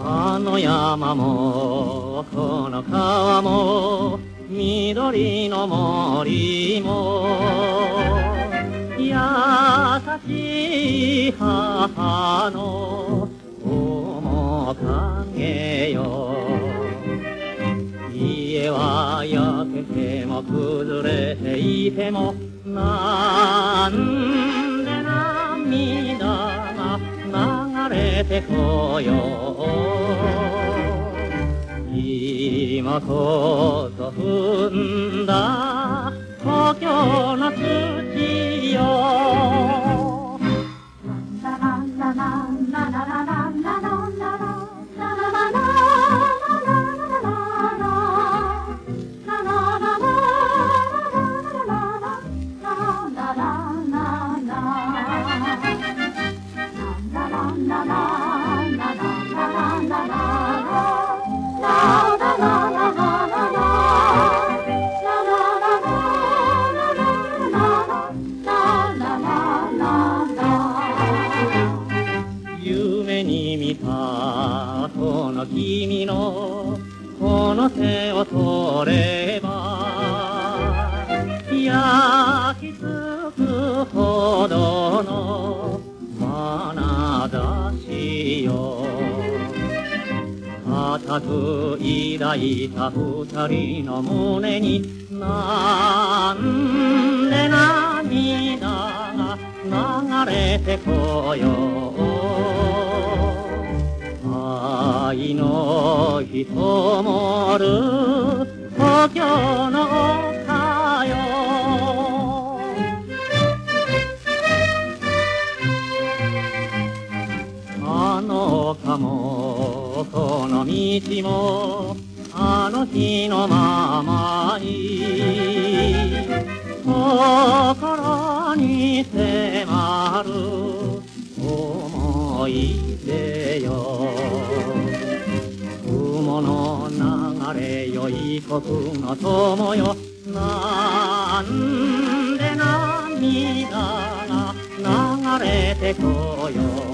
あの山もこの川も緑の森も優しい母の面影よ。家は焼けても崩れていてもなんで涙れてこよう。今こそ踏んだ故郷の土よ。君のこの手を取れば焼き付くほどの眼差しよ。固く抱いた二人の胸になんで涙が流れてこよ愛の日灯る故郷の丘よ。あの丘もこの道もあの日のままに。心に迫る。思い出よ。雲の流れよ異国の友よ。なんで涙が流れてこよ